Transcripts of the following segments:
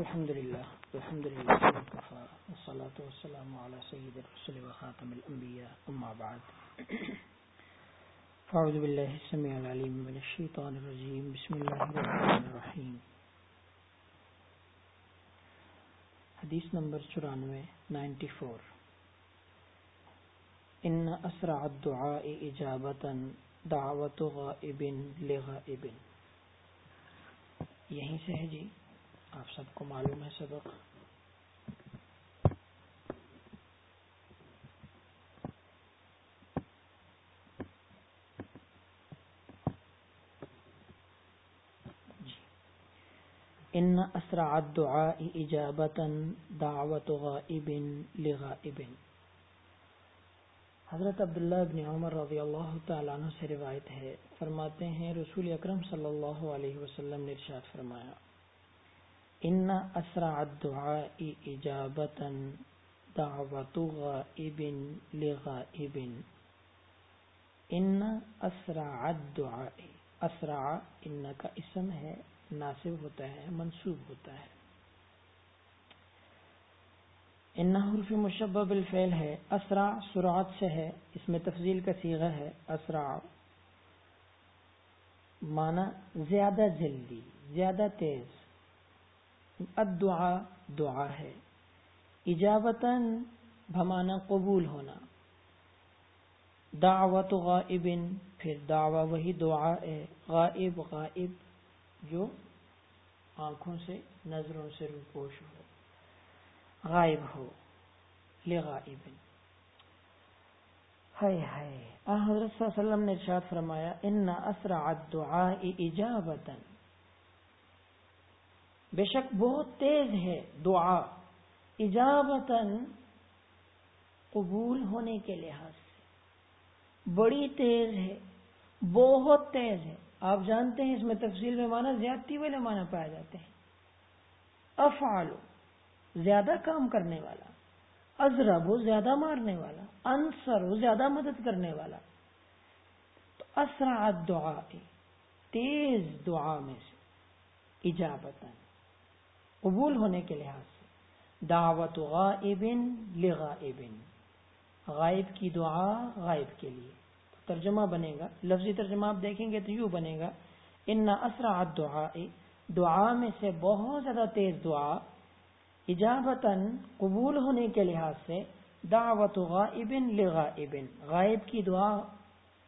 الحمد لله الحمد لله وكفى والصلاة والسلام على سيد الرسل وخاتم الأنبياء، أما بعد. فأعوذ بالله السميع العليم من الشيطان الرجيم، بسم الله الرحمن الرحيم. حدیث نمبر چورانوے، نائنٹی فور. ان اسرع الدعاء اجابتا دعوت غائب لغائب. یہیں سے ہے جی آپ سب کو معلوم ہے سبق۔ ان اسرع الدعاء اجابتا دعوت غائب لغائب۔ حضرت عبداللہ ابن عمر رضی اللہ تعالیٰ عنہ سے روایت ہے۔ فرماتے ہیں، رسول اکرم صلی اللہ علیہ وسلم نے ارشاد فرمایا ان اسرع الدعاء اجابتا دعوت غائب لغائب. ان اسرع الدعاء اسرع ان کا اسم ہے ناصب ہوتا ہے منصوب ہوتا ہے. ان حرف مشبہ بالفعل ہے اسرع سرعت سے ہے، اس میں تفضیل کا سیغہ ہے اسرع مانا زیادہ جلدی، زیادہ تیز. الدعا دعا ہے۔ اجابتاً بھمانا قبول ہونا۔ دعوت غائب، پھر دعوی وہی دعا ہے، غائب غائب، جو آنکھوں سے، نظروں سے روپوش ہو۔ غائب ہو، لغائب۔ ہائے ہائے حضرت صلی اللہ علیہ وسلم نے ارشاد فرمایا، ان اسرع الدعاء اجابتا بے شک بہت تیز ہے دعا اجابتا قبول ہونے کے لحاظ سے۔ بڑی تیز ہے، بہت تیز ہے۔ آپ جانتے ہیں اس میں تفصیل میں مانا زیادتی والے مانا پائے جاتے ہیں۔ افعالو، زیادہ کام کرنے والا۔ ازرب زیادہ مارنے والا۔ انصر زیادہ مدد کرنے والا۔ تو اسرع دعا تیز دعا میں سے اجابت قبول ہونے کے لحاظ سے۔ دعوت غائب لغائب۔ غائب کی دعا غائب کے لیے۔ ترجمہ بنے گا۔ لفظی ترجمہ آپ دیکھیں گے تو یوں بنے گا۔ ان اسرع دعا دعا میں سے بہت زیادہ تیز دعا اجابتاً قبول ہونے کے لحاظ سے دعوت غائب لغائب۔ غائب کی دعا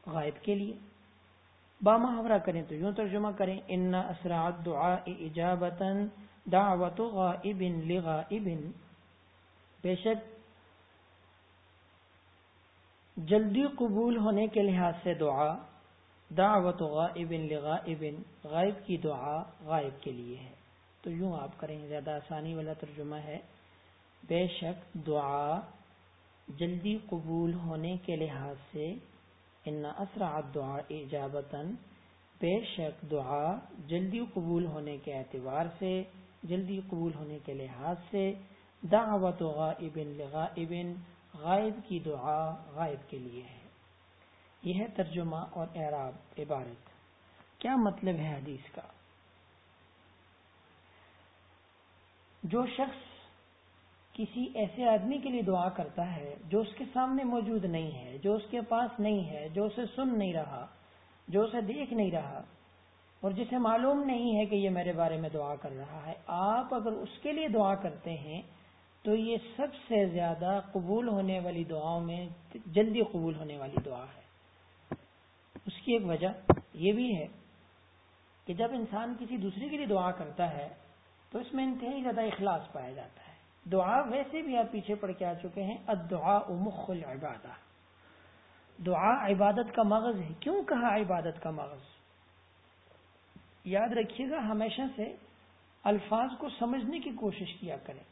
غائب کے لیے۔ با محاورہ کریں تو یوں ترجمہ کریں۔ ان اسرع دعا اجابتاً دعوت غائب لغائب. بے شک جلدی قبول ہونے کے لحاظ سے دعا دعوت غائب لغائب، غائب کی دعا غائب کے لیے ہے۔ تو یوں آپ کریں، زیادہ آسانی والا ترجمہ ہے۔ بے شک دعا جلدی قبول ہونے کے لحاظ سے ان اسرع دعا ایجابتاً، بے شک دعا جلدی قبول ہونے کے اعتبار سے جلدی قبول ہونے کے لحاظ سے، دعوت غائب لغائب، غائب کی دعا غائب کے لیے ہے۔ یہ ہے ترجمہ اور اعراب عبارت۔ کیا مطلب ہے حدیث کا؟ جو شخص کسی ایسے آدمی کے لیے دعا کرتا ہے جو اس کے سامنے موجود نہیں ہے، جو اس کے پاس نہیں ہے، جو اسے سن نہیں رہا، جو اسے دیکھ نہیں رہا اور جسے معلوم نہیں ہے کہ یہ میرے بارے میں دعا کر رہا ہے، آپ اگر اس کے لیے دعا کرتے ہیں، تو یہ سب سے زیادہ قبول ہونے والی دعاؤں میں جلدی قبول ہونے والی دعا ہے۔ اس کی ایک وجہ یہ بھی ہے کہ جب انسان کسی دوسرے کے لیے دعا کرتا ہے، تو اس میں انتہائی زیادہ اخلاص پایا جاتا ہے۔ دعا ویسے بھی آپ پیچھے پڑ کے آ چکے ہیں ادعا مخ العبادہ۔ دعا عبادت کا مغز ہے۔ کیوں کہا عبادت کا مغز؟ یاد رکھیے گا، ہمیشہ سے الفاظ کو سمجھنے کی کوشش کیا کریں۔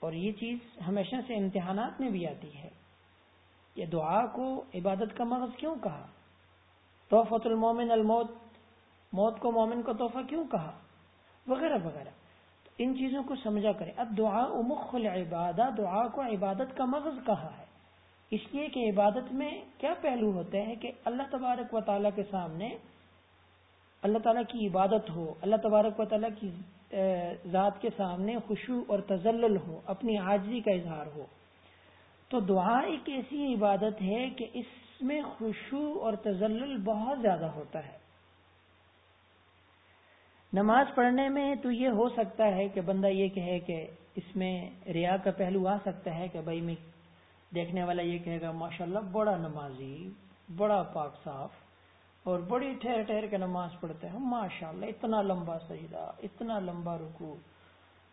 اور یہ چیز ہمیشہ سے امتحانات میں بھی آتی ہے۔ یہ دعا کو عبادت کا مغز کیوں کہا؟ توفت المومن، الموت، موت کو مومن کو تحفہ کیوں کہا؟ وغیرہ وغیرہ۔ ان چیزوں کو سمجھا کرے اب دعا امخ العبادہ، دعا کو عبادت کا مغز کہا ہے۔ اس لیے کہ عبادت میں کیا پہلو ہوتے ہیں کہ اللہ تبارک و تعالیٰ کے سامنے اللہ تعالیٰ کی عبادت ہو، اللہ تبارک و تعالیٰ کی ذات کے سامنے خوشو اور تزلل ہو، اپنی حاضری کا اظہار ہو۔ تو دعا ایک ایسی عبادت ہے کہ اس میں خوشو اور تزلل بہت زیادہ ہوتا ہے۔ نماز پڑھنے میں تو یہ ہو سکتا ہے کہ بندہ یہ کہے کہ اس میں ریا کا پہلو آ سکتا ہے کہ بھائی میں دیکھنے والا یہ کہے گا، ماشاءاللہ بڑا نمازی، بڑا پاک صاف۔ اور بڑی ٹھہر ٹھہر کے نماز پڑھتے ہیں۔ ماشاء اللہ اتنا لمبا سجدہ، اتنا لمبا رکو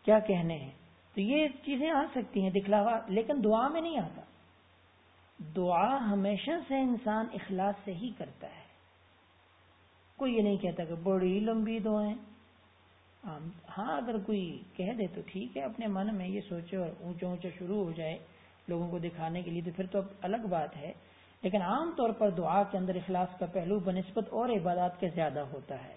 کیا کہنے ہیں؟ تو یہ چیزیں آ سکتی ہیں دکھلاوا، لیکن دعا میں نہیں آتا۔ دعا ہمیشہ سے انسان اخلاص سے ہی کرتا ہے۔ کوئی یہ نہیں کہتا کہ بڑی لمبی دعائیں۔ ہاں اگر کوئی کہہ دے تو ٹھیک ہے، اپنے من میں یہ سوچے اور اونچا اونچا شروع ہو جائے لوگوں کو دکھانے کے لیے، تو پھر تو الگ بات ہے۔ لیکن عام طور پر دعا کے اندر اخلاص کا پہلو بنسبت اور عبادات کے زیادہ ہوتا ہے۔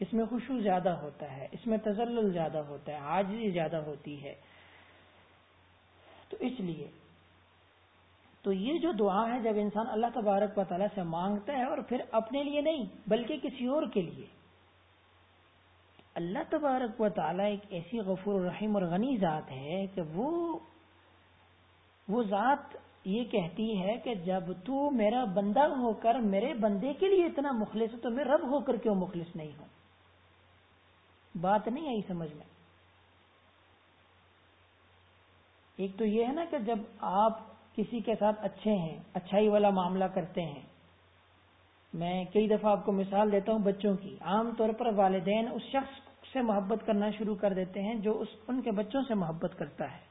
اس میں خوشبو زیادہ ہوتا ہے، اس میں تزل زیادہ ہوتا ہے حاضری زیادہ ہوتی ہے۔ تو اس لیے تو یہ جو دعا ہے، جب انسان اللہ تبارک و تعالیٰ سے مانگتا ہے اور پھر اپنے لیے نہیں، بلکہ کسی اور کے لیے۔ اللہ تبارک و تعالیٰ ایک ایسی غفور الرحیم اور غنی ذات ہے کہ وہ وہ ذات یہ کہتی ہے کہ جب تو میرا بندہ ہو کر میرے بندے کے لیے اتنا مخلص ہے تو میں رب ہو کر کیوں مخلص نہیں ہوں؟ بات نہیں آئی سمجھ میں۔ ایک تو یہ ہے نا کہ جب آپ کسی کے ساتھ اچھے ہیں، اچھائی والا معاملہ کرتے ہیں، میں کئی دفعہ آپ کو مثال دیتا ہوں بچوں کی۔ عام طور پر والدین اس شخص سے محبت کرنا شروع کر دیتے ہیں جو اس، ان کے بچوں سے محبت کرتا ہے۔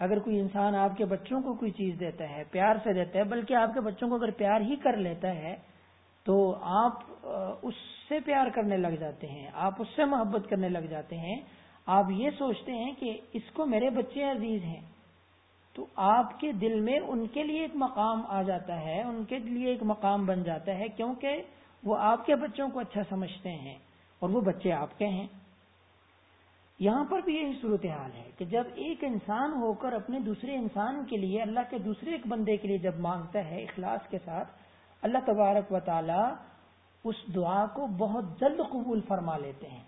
اگر کوئی انسان آپ کے بچوں کو کوئی چیز دیتا ہے، پیار سے دیتا ہے، بلکہ آپ کے بچوں کو اگر پیار ہی کر لیتا ہے، تو آپ اس سے پیار کرنے لگ جاتے ہیں، آپ اس سے محبت کرنے لگ جاتے ہیں۔ آپ یہ سوچتے ہیں کہ اس کو میرے بچے عزیز ہیں۔ تو آپ کے دل میں ان کے لیے ایک مقام آ جاتا ہے، ان کے لیے ایک مقام بن جاتا ہے، کیونکہ وہ آپ کے بچوں کو اچھا سمجھتے ہیں اور وہ بچے آپ کے ہیں۔ یہاں پر بھی یہی صورتحال ہے کہ جب ایک انسان ہو کر اپنے دوسرے انسان کے لیے اللہ کے دوسرے ایک بندے کے لیے جب مانگتا ہے اخلاص کے ساتھ، اللہ تبارک و تعالی اس دعا کو بہت جلد قبول فرما لیتے ہیں۔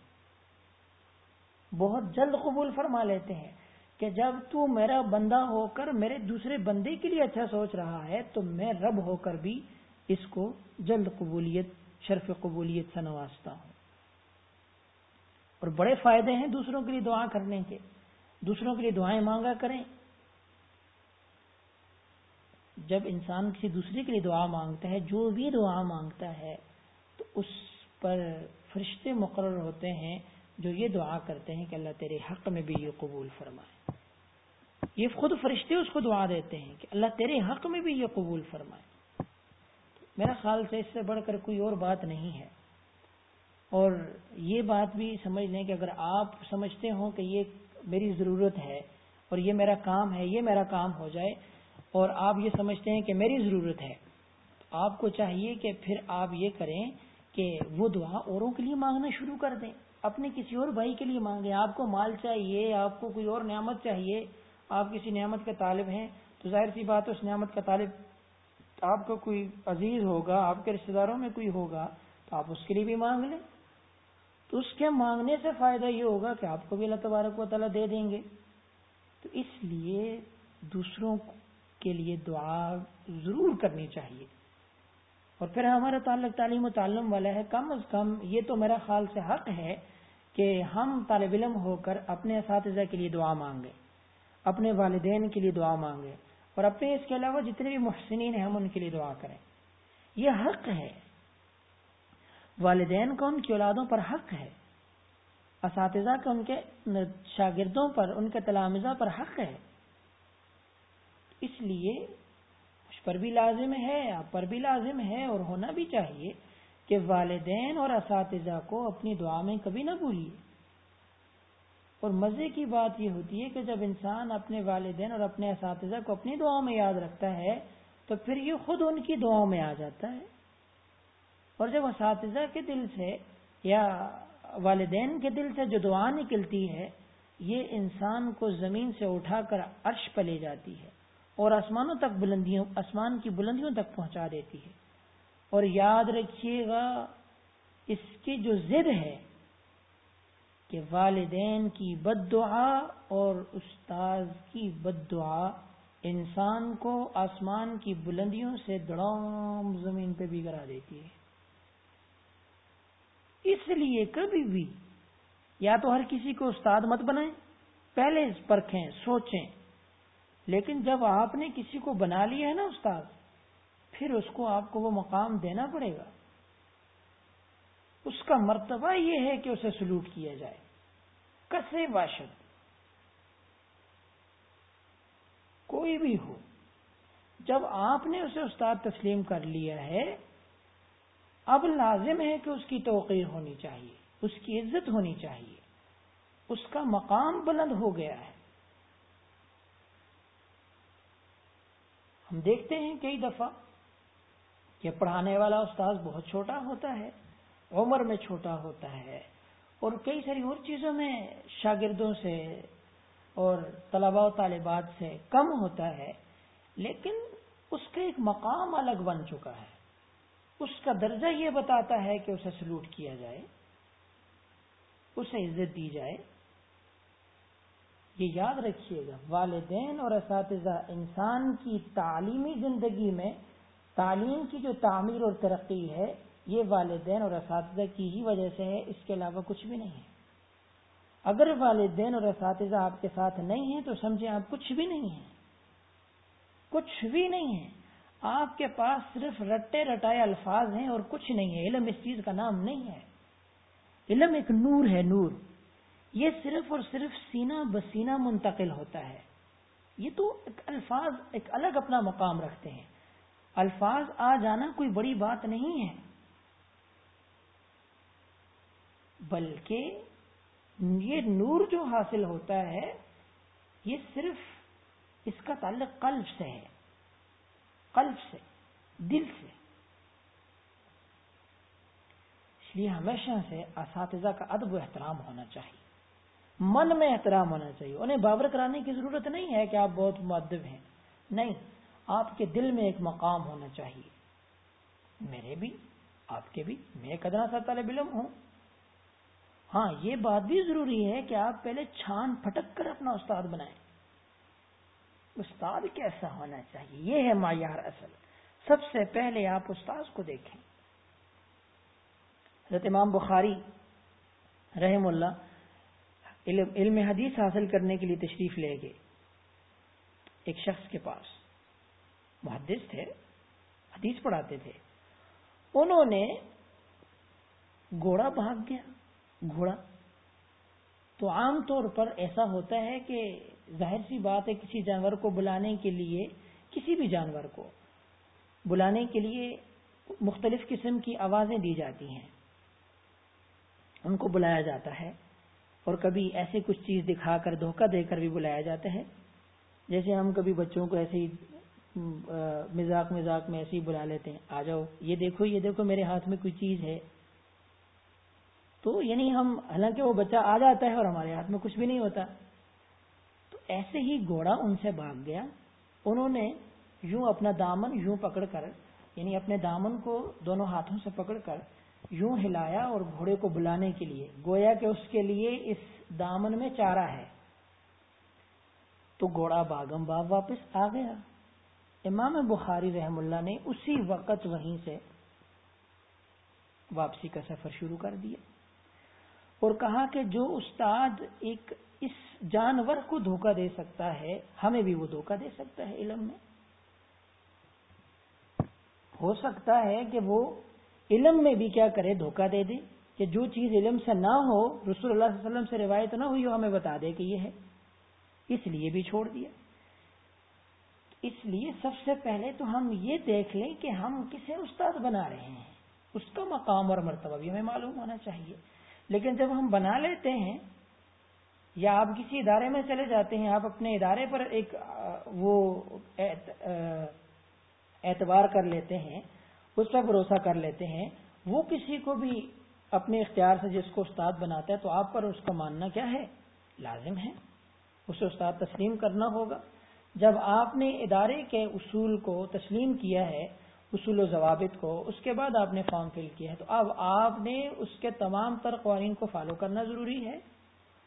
بہت جلد قبول فرما لیتے ہیں کہ جب تو میرا بندہ ہو کر میرے دوسرے بندے کے لیے اچھا سوچ رہا ہے، تو میں رب ہو کر بھی اس کو جلد قبولیت، شرف قبولیت سے نوازتا ہوں۔ اور بڑے فائدے ہیں دوسروں کے لیے دعا کرنے کے۔ دوسروں کے لیے دعائیں مانگا کریں۔ جب انسان کسی دوسرے کے لیے دعا مانگتا ہے، جو بھی دعا مانگتا ہے، تو اس پر فرشتے مقرر ہوتے ہیں جو یہ دعا کرتے ہیں کہ اللہ تیرے حق میں بھی یہ قبول فرمائے۔ یہ خود فرشتے اس کو دعا دیتے ہیں کہ اللہ تیرے حق میں بھی یہ قبول فرمائے۔ میرا خیال سے اس سے بڑھ کر کوئی اور بات نہیں ہے۔ اور یہ بات بھی سمجھ لیں کہ اگر آپ سمجھتے ہوں کہ یہ میری ضرورت ہے اور یہ میرا کام ہے، یہ میرا کام ہو جائے اور آپ یہ سمجھتے ہیں کہ میری ضرورت ہے، تو آپ کو چاہیے کہ پھر آپ یہ کریں کہ وہ دعا اوروں کے لیے مانگنا شروع کر دیں۔ اپنے کسی اور بھائی کے لیے مانگیں۔ آپ کو مال چاہیے، آپ کو کوئی اور نعمت چاہیے، آپ کسی نعمت کے طالب ہیں، تو ظاہر سی بات اس نعمت کا طالب آپ کو کوئی عزیز ہوگا، آپ کے رشتے داروں میں کوئی ہوگا، تو آپ اس کے لیے بھی مانگ لیں۔ تو اس کے مانگنے سے فائدہ یہ ہوگا کہ آپ کو بھی اللہ تبارک و تعالیٰ دے دیں گے۔ تو اس لیے دوسروں کے لیے دعا ضرور کرنی چاہیے۔ اور پھر ہمارا تعلق تعلیم و تعلم والا ہے۔ کم از کم یہ تو میرا خیال سے حق ہے کہ ہم طالب علم ہو کر اپنے اساتذہ کے لیے دعا مانگیں، اپنے والدین کے لیے دعا مانگیں اور اپنے اس کے علاوہ جتنے بھی محسنین ہیں ہم ان کے لیے دعا کریں۔ یہ حق ہے۔ والدین کا ان کی اولادوں پر حق ہے۔ اساتذہ کا ان کے شاگردوں پر، ان کے تلامزہ پر حق ہے۔ اس لیے اس پر بھی لازم ہے، آپ پر بھی لازم ہے اور ہونا بھی چاہیے کہ والدین اور اساتذہ کو اپنی دعا میں کبھی نہ بھولیے۔ اور مزے کی بات یہ ہوتی ہے کہ جب انسان اپنے والدین اور اپنے اساتذہ کو اپنی دعاؤں میں یاد رکھتا ہے، تو پھر یہ خود ان کی دعاؤں میں آ جاتا ہے۔ اور جب اساتذہ کے دل سے یا والدین کے دل سے جو دعا نکلتی ہے، یہ انسان کو زمین سے اٹھا کر عرش پہ لے جاتی ہے اور آسمانوں تک بلندیوں، آسمان کی بلندیوں تک پہنچا دیتی ہے۔ اور یاد رکھیے گا، اس کی جو ضد ہے کہ والدین کی بد دعا اور استاذ کی بد دعا انسان کو آسمان کی بلندیوں سے دڑام زمین پہ بھی کرا دیتی ہے۔ اس لیے کبھی بھی یا تو ہر کسی کو استاد مت بنائیں، پہلے پرکھیں سوچیں۔ لیکن جب آپ نے کسی کو بنا لیا ہے نا استاد، پھر اس کو آپ کو وہ مقام دینا پڑے گا۔ اس کا مرتبہ یہ ہے کہ اسے سلوٹ کیا جائے۔ کسے باشد کوئی بھی ہو، جب آپ نے اسے استاد تسلیم کر لیا ہے اب لازم ہے کہ اس کی توقیر ہونی چاہیے، اس کی عزت ہونی چاہیے۔ اس کا مقام بلند ہو گیا ہے۔ ہم دیکھتے ہیں کئی دفعہ کہ پڑھانے والا استاذ بہت چھوٹا ہوتا ہے، عمر میں چھوٹا ہوتا ہے، اور کئی ساری اور چیزوں میں شاگردوں سے اور طلباء و طالبات سے کم ہوتا ہے، لیکن اس کا ایک مقام الگ بن چکا ہے۔ اس کا درجہ یہ بتاتا ہے کہ اسے سلوٹ کیا جائے، اسے عزت دی جائے۔ یہ یاد رکھیے گا، والدین اور اساتذہ انسان کی تعلیمی زندگی میں، تعلیم کی جو تعمیر اور ترقی ہے، یہ والدین اور اساتذہ کی ہی وجہ سے ہے، اس کے علاوہ کچھ بھی نہیں ہے۔ اگر والدین اور اساتذہ آپ کے ساتھ نہیں ہیں تو سمجھیں آپ کچھ بھی نہیں ہیں۔ کچھ بھی نہیں ہے آپ کے پاس صرف رٹے رٹائے الفاظ ہیں اور کچھ نہیں ہے۔ علم اس چیز کا نام نہیں ہے۔ علم ایک نور ہے، نور۔ یہ صرف اور صرف سینہ بسینہ منتقل ہوتا ہے۔ یہ تو ایک الفاظ، ایک الگ اپنا مقام رکھتے ہیں۔ الفاظ آ جانا کوئی بڑی بات نہیں ہے۔ بلکہ یہ نور جو حاصل ہوتا ہے، یہ صرف اس کا تعلق قلب سے ہے۔ قلب سے، دل سے۔ اس لیے ہمیشہ سے اساتذہ کا ادب و احترام ہونا چاہیے۔ من میں احترام ہونا چاہیے۔ انہیں بابر کرانے کی ضرورت نہیں ہے کہ آپ بہت معدب ہیں۔ نہیں، آپ کے دل میں ایک مقام ہونا چاہیے۔ میرے بھی، آپ کے بھی۔ میں ایک سا طالب علم ہوں۔ ہاں یہ بات بھی ضروری ہے کہ آپ پہلے چھان پھٹک کر اپنا استاد بنائیں۔ استاد کیسا ہونا چاہیے؟ یہ ہے معیار اصل۔ سب سے پہلے آپ استاد کو دیکھیں۔ حضرت امام بخاری رحم اللہ علم حدیث حاصل کرنے کے لیے تشریف لے گئے۔ ایک شخص کے پاس محدث تھے، حدیث پڑھاتے تھے۔ انہوں نے گھوڑا بھاگ گیا، گھوڑا۔ تو عام طور پر ایسا ہوتا ہے کہ ظاہر سی بات ہے کسی جانور کو بلانے کے لیے، کسی بھی جانور کو بلانے کے لیے مختلف قسم کی آوازیں دی جاتی ہیں۔ ان کو بلایا جاتا ہے اور کبھی ایسے کچھ چیز دکھا کر، دھوکہ دے کر بھی بلایا جاتا ہے۔ جیسے ہم کبھی بچوں کو ایسے ہی مزاق مزاق میں ایسے ہی بلا لیتے ہیں، آ جاؤ، یہ دیکھو یہ دیکھو، میرے ہاتھ میں کوئی چیز ہے۔ تو یعنی ہم، حالانکہ وہ بچہ آ جاتا ہے اور ہمارے ہاتھ میں کچھ بھی نہیں ہوتا۔ ایسے ہی گھوڑا ان سے بھاگ گیا۔ انہوں نے یوں اپنا دامن یوں پکڑ کر یعنی اپنے دامن کو دونوں ہاتھوں سے پکڑ کر، یوں ہلایا اور گھوڑے کو بلانے کے لیے۔ گویا کہ اس کے لیے اس دامن میں چارہ ہے۔ تو گھوڑا باغم باغ واپس آ گیا۔ امام بخاری رحم اللہ نے اسی وقت وہیں سے واپسی کا سفر شروع کر دیا اور کہا کہ جو استاد ایک اس جانور کو دھوکہ دے سکتا ہے، ہمیں بھی وہ دھوکہ دے سکتا ہے علم میں۔ ہو سکتا ہے کہ وہ علم میں بھی کیا کرے، دھوکہ دے دے کہ جو چیز علم سے نہ ہو، رسول اللہ صلی اللہ علیہ وسلم سے روایت نہ ہوئی ہمیں بتا دے کہ یہ ہے۔ اس لیے بھی چھوڑ دیا۔ اس لیے سب سے پہلے تو ہم یہ دیکھ لیں کہ ہم کسے استاد بنا رہے ہیں۔ اس کا مقام اور مرتبہ بھی ہمیں معلوم ہونا چاہیے۔ لیکن جب ہم بنا لیتے ہیں یا آپ کسی ادارے میں چلے جاتے ہیں، آپ اپنے ادارے پر ایک وہ اعتبار کر لیتے ہیں، اس پر بھروسہ کر لیتے ہیں، وہ کسی کو بھی اپنے اختیار سے جس کو استاد بناتا ہے تو آپ پر اس کا ماننا کیا ہے؟ لازم ہے۔ اسے استاد تسلیم کرنا ہوگا۔ جب آپ نے ادارے کے اصول کو تسلیم کیا ہے، اصول و ضوابط کو، اس کے بعد آپ نے فارم فل کیا ہے، تو اب آپ نے اس کے تمام تر قوانین کو فالو کرنا ضروری ہے۔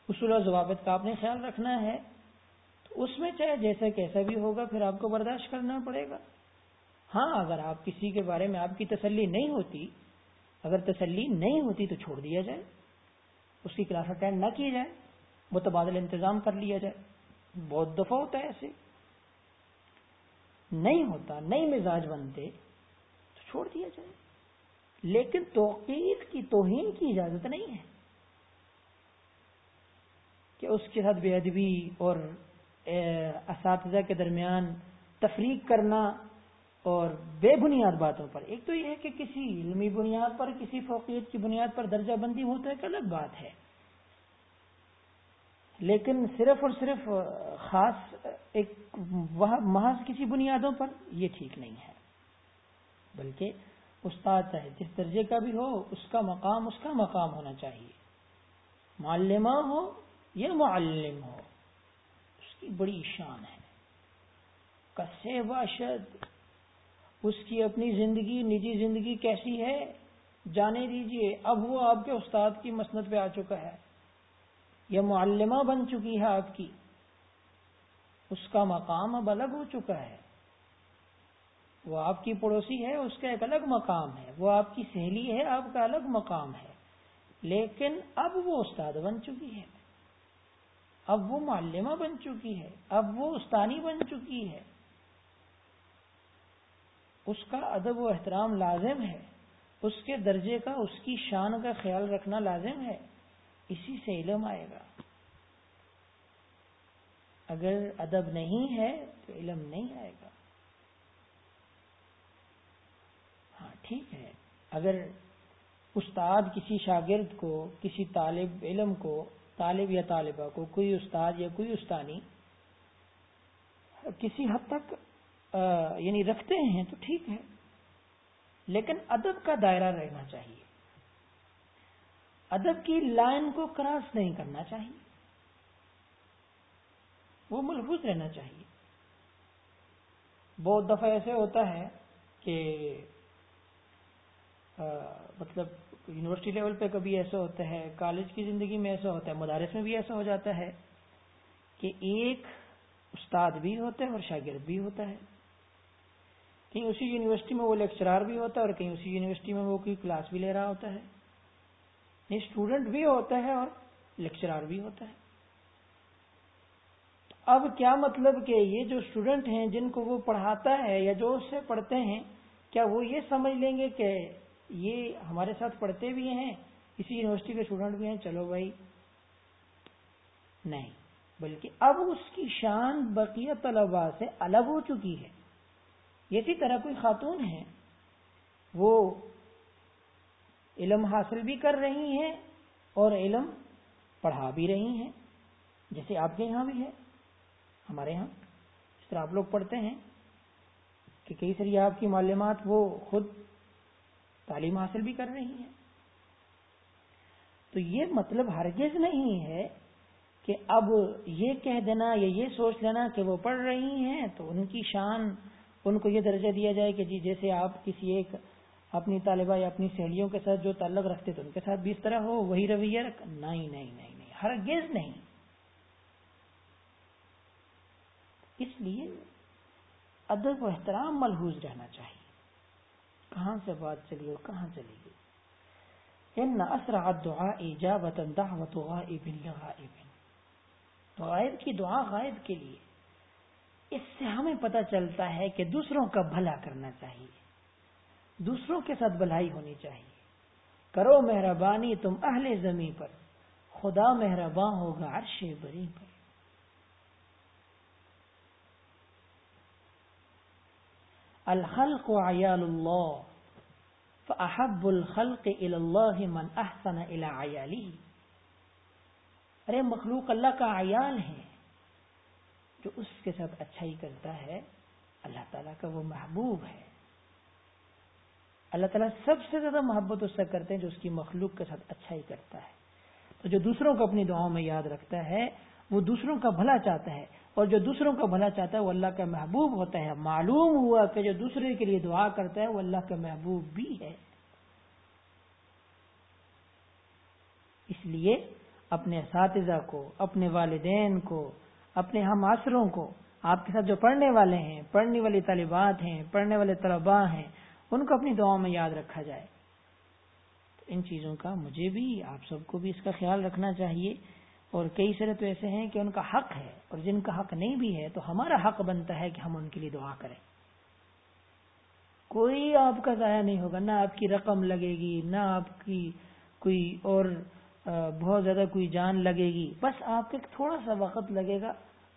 اصول و ضوابط کا آپ نے خیال رکھنا ہے، تو اس میں چاہے جیسا کیسا بھی ہوگا، پھر آپ کو برداشت کرنا پڑے گا۔ ہاں اگر آپ کسی کے بارے میں آپ کی تسلی نہیں ہوتی، اگر تسلی نہیں ہوتی تو چھوڑ دیا جائے۔ اس کی کلاس اٹینڈ نہ کی جائے وہ تبادل انتظام کر لیا جائے۔ بہت دفعہ ہوتا ہے ایسے۔ نہیں ہوتا نئی مزاج بنتے، تو چھوڑ دیا جائے۔ لیکن توقیر کی، توہین کی اجازت نہیں ہے۔ کہ اس کے ساتھ بے ادبی اور اساتذہ کے درمیان تفریق کرنا اور بے بنیاد باتوں پر۔ ایک تو یہ ہے کہ کسی علمی بنیاد پر، کسی فوقیت کی بنیاد پر درجہ بندی ہو تو ایک الگ بات ہے۔ لیکن صرف اور صرف خاص ایک محض کسی بنیادوں پر یہ ٹھیک نہیں ہے۔ بلکہ استاد چاہے جس درجے کا بھی ہو، اس کا مقام، اس کا مقام ہونا چاہیے۔ معلمہ ہو یا معلم ہو، اس کی بڑی شان ہے۔ کسے باشد اس کی اپنی زندگی، نجی زندگی کیسی ہے؟ جانے دیجیے، اب وہ آپ کے استاد کی مسنت پہ آ چکا ہے۔ یہ معلمہ بن چکی ہے آپ کی۔ اس کا مقام اب الگ ہو چکا ہے۔ وہ آپ کی پڑوسی ہے، اس کا ایک الگ مقام ہے۔ وہ آپ کی سہیلی ہے، آپ کا الگ مقام ہے۔ لیکن اب وہ استاد بن چکی ہے۔ اب وہ معلمہ بن چکی ہے، اب وہ استانی بن چکی ہے۔ اس کا ادب و احترام لازم ہے، اس کے درجے کا، اس کی شان کا خیال رکھنا لازم ہے۔ اسی سے علم آئے گا۔ اگر ادب نہیں ہے تو علم نہیں آئے گا۔ ہاں ٹھیک ہے۔ اگر استاد کسی شاگرد کو، کسی طالب علم کو طالب یا طالبہ کو، کوئی استاد یا کوئی استانی کسی حد تک یعنی رکھتے ہیں تو ٹھیک ہے، لیکن ادب کا دائرہ رہنا چاہیے۔ ادب کی لائن کو کراس نہیں کرنا چاہیے۔ وہ ملحوظ رہنا چاہیے۔ بہت دفعہ ایسے ہوتا ہے کہ مطلب یونیورسٹی لیول پہ کبھی ایسا ہوتا ہے، کالج کی زندگی میں ایسا ہوتا ہے، مدارس میں بھی ایسا ہو جاتا ہے کہ ایک استاد بھی ہوتا ہے اور شاگرد بھی ہوتا ہے۔ کہیں اسی یونیورسٹی میں وہ لیکچرار بھی ہوتا ہے اور کہیں اسی یونیورسٹی میں وہ کوئی کلاس بھی لے رہا ہوتا ہے۔ یعنی اسٹوڈنٹ بھی ہوتا ہے اور لیکچرار بھی ہوتا ہے۔ اب کیا مطلب کہ یہ جو اسٹوڈنٹ ہیں جن کو وہ پڑھاتا ہے یا جو اس سے پڑھتے ہیں، کیا وہ یہ سمجھ لیں گے کہ یہ ہمارے ساتھ پڑھتے بھی ہیں، اسی یونیورسٹی کے اسٹوڈنٹ بھی ہیں، چلو بھائی۔ نہیں، بلکہ اب اس کی شان بقیہ طلبا سے الگ ہو چکی ہے۔ اسی طرح کوئی خاتون ہے، وہ علم حاصل بھی کر رہی ہیں اور علم پڑھا بھی رہی ہیں، جیسے آپ کے یہاں بھی ہے، ہمارے یہاں۔ اس طرح آپ لوگ پڑھتے ہیں کہ کئی ساری آپ کی معلومات وہ خود تعلیم حاصل بھی کر رہی ہیں۔ تو یہ مطلب ہرگز نہیں ہے کہ اب یہ کہہ دینا یا یہ سوچ لینا کہ وہ پڑھ رہی ہیں تو ان کی شان، ان کو یہ درجہ دیا جائے کہ جی جیسے آپ کسی ایک اپنی طالبہ یا اپنی سہیلیوں کے ساتھ جو تعلق رکھتے تھے، ان کے ساتھ بھی اس طرح ہو، وہی رویہ رکھ نہیں نہیں نہیں نہیں نہیں۔ اس لیے ادب و احترام ملحوظ رہنا چاہیے۔ کہاں سے بات چلی اور کہاں چلی گئی؟ ان اسرا دعا ایجابت دعوت غائب لغائب تو غائب کی دعا غائب کے لیے. اس سے ہمیں پتہ چلتا ہے کہ دوسروں کا بھلا کرنا چاہیے. دوسروں کے ساتھ بھلائی ہونی چاہیے. کرو مہربانی تم اہل زمین پر. خدا مہرباں ہوگا عرش بری پر. الخلق عیال اللہ فاحب الخلق الى اللہ من احسن الى عیالی ارے مخلوق اللہ کا عیال ہے، جو اس کے ساتھ اچھائی کرتا ہے، اللہ تعالیٰ کا وہ محبوب ہے۔ اللہ تعالیٰ سب سے زیادہ محبت اس سے کرتے ہیں جو اس کی مخلوق کے ساتھ اچھائی کرتا ہے۔ تو جو دوسروں کو اپنی دعاؤں میں یاد رکھتا ہے، وہ دوسروں کا بھلا چاہتا ہے۔ اور جو دوسروں کا بھلا چاہتا ہے وہ اللہ کا محبوب ہوتا ہے۔ معلوم ہوا کہ جو دوسرے کے لیے دعا کرتا ہے وہ اللہ کا محبوب بھی ہے۔ اس لیے اپنے اساتذہ کو، اپنے والدین کو، اپنے ہم آسروں کو، آپ کے ساتھ جو پڑھنے والے ہیں، پڑھنے والی طالبات ہیں، پڑھنے والے طلباء ہیں، ان کو اپنی دعاؤں میں یاد رکھا جائے۔ ان چیزوں کا مجھے بھی، آپ سب کو بھی اس کا خیال رکھنا چاہیے۔ اور کئی سرے تو ایسے ہیں کہ ان کا حق ہے اور جن کا حق نہیں بھی ہے تو ہمارا حق بنتا ہے کہ ہم ان کے لیے دعا کریں۔ کوئی آپ کا ضائع نہیں ہوگا، نہ آپ کی رقم لگے گی، نہ آپ کی کوئی اور بہت زیادہ کوئی جان لگے گی۔ بس آپ کے تھوڑا سا وقت لگے گا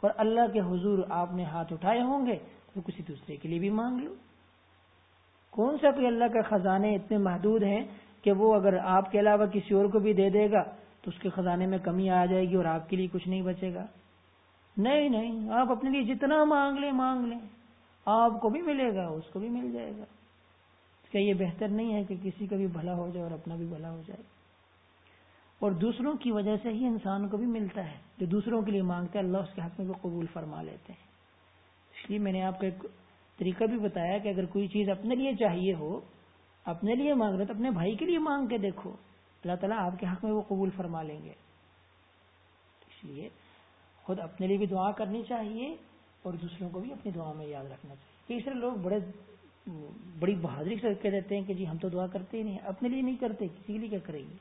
اور اللہ کے حضور آپ نے ہاتھ اٹھائے ہوں گے تو کسی دوسرے کے لیے بھی مانگ لو۔ کون سا کوئی اللہ کے خزانے اتنے محدود ہیں کہ وہ اگر آپ کے علاوہ کسی اور کو بھی دے دے گا تو اس کے خزانے میں کمی آ جائے گی اور آپ کے لیے کچھ نہیں بچے گا۔ نہیں نہیں، آپ اپنے لیے جتنا مانگ لیں مانگ لیں۔ آپ کو بھی ملے گا، اس کو بھی مل جائے گا۔ کیا یہ بہتر نہیں ہے کہ کسی کا بھی بھلا ہو جائے اور اپنا بھی بھلا ہو جائے؟ اور دوسروں کی وجہ سے ہی انسان کو بھی ملتا ہے۔ جو دوسروں کے لیے مانگتا ہے، اللہ اس کے حق میں وہ قبول فرما لیتے ہیں۔ اس لیے میں نے آپ کو ایک طریقہ بھی بتایا کہ اگر کوئی چیز اپنے لیے چاہیے ہو، اپنے لیے مانگ رہے تو اپنے بھائی کے لیے مانگ کے دیکھو۔ اللہ تعالیٰ آپ کے حق میں وہ قبول فرما لیں گے۔ اس لیے خود اپنے لیے بھی دعا کرنی چاہیے اور دوسروں کو بھی اپنی دعا میں یاد رکھنا چاہیے۔ تیسرے لوگ بڑے بڑی بہادری سے کہہ دیتے ہیں کہ جی ہم تو دعا کرتے ہی نہیں، اپنے لیے نہیں کرتے، کسی کے لیے کیا کریں گے؟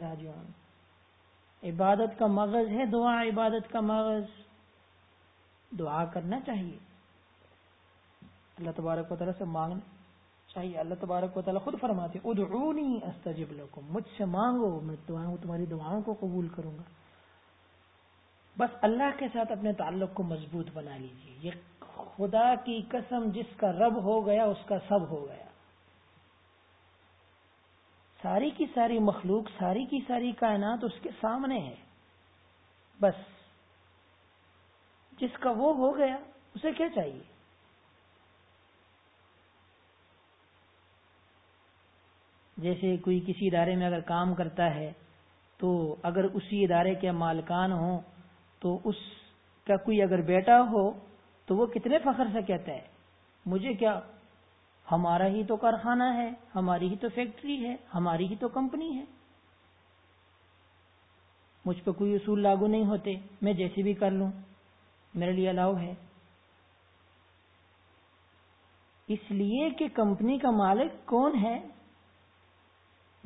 راجعون۔ عبادت کا مغز ہے، دعا عبادت کا مغز۔ دعا کرنا چاہیے۔ اللہ تبارک و تعالیٰ سے مانگنا چاہیے اللہ تبارک و تعالیٰ خود فرماتے ادعونی استجب لکم، مجھ سے مانگو، میں دعاؤں تمہاری دعاؤں کو قبول کروں گا۔ بس اللہ کے ساتھ اپنے تعلق کو مضبوط بنا لیجیے یہ خدا کی قسم، جس کا رب ہو گیا، اس کا سب ہو گیا۔ ساری کی ساری مخلوق، ساری کی ساری کائنات اس کے سامنے ہے۔ بس، جس کا وہ ہو گیا، اسے کیا چاہیے؟ جیسے کوئی کسی ادارے میں اگر کام کرتا ہے تو اگر اسی ادارے کے مالکان ہوں تو اس کا کوئی اگر بیٹا ہو تو وہ کتنے فخر سے کہتا ہے، مجھے کیا ہمارا ہی تو کارخانہ ہے، ہماری ہی تو فیکٹری ہے، ہماری ہی تو کمپنی ہے۔ مجھ پہ کوئی اصول لاگو نہیں ہوتے، میں جیسے بھی کر لوں، میرے لیے الاؤ ہے۔ اس لیے کہ کمپنی کا مالک کون ہے؟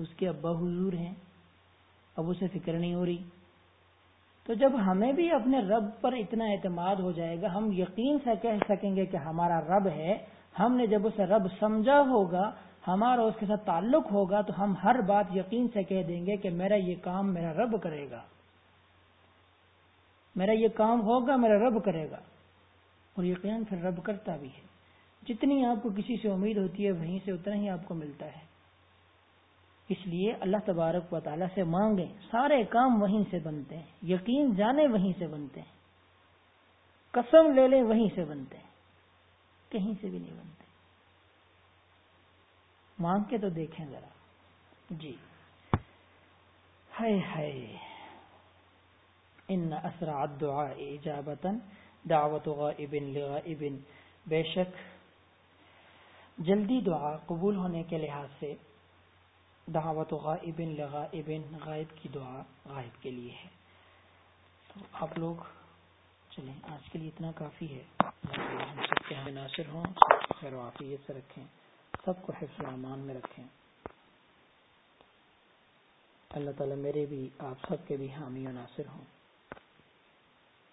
اس کے ابا حضور ہیں، اب اسے فکر نہیں ہو رہی۔ تو جب ہمیں بھی اپنے رب پر اتنا اعتماد ہو جائے گا، ہم یقین سے کہہ سکیں گے کہ ہمارا رب ہے، ہم نے جب اسے رب سمجھا ہوگا، ہمارا اس کے ساتھ تعلق ہوگا، تو ہم ہر بات یقین سے کہہ دیں گے کہ میرا یہ کام میرا رب کرے گا۔ میرا یہ کام ہوگا میرا رب کرے گا۔ اور یقین پھر رب کرتا بھی ہے۔ جتنی آپ کو کسی سے امید ہوتی ہے، وہیں سے اتنا ہی آپ کو ملتا ہے۔ اس لیے اللہ تبارک و تعالیٰ سے مانگیں، سارے کام وہیں سے بنتے ہیں، یقین جانے وہیں سے بنتے ہیں، قسم لے لیں وہیں سے بنتے ہیں، کہیں سے بھی نہیں بنتے۔ مانگ کے تو دیکھیں ذرا۔ جی۔ ہائے ہائے۔ ان اسرا دعا ایجابتن دعوت ابن لغا ابن بے شک، جلدی دعا قبول ہونے کے لحاظ سے دعوت غائب لغائب، غائب کی دعا غائب کے لیے ہے۔ تو آپ لوگ چلیں، آج کے لیے اتنا کافی ہے۔ ہم سب کے ہمیں ناصر ہوں۔ خیر و عافیت سے رکھیں۔ سب کو حفظ امان میں رکھیں۔ اللہ تعالیٰ میرے بھی، آپ سب کے بھی حامی و ناصر ہوں۔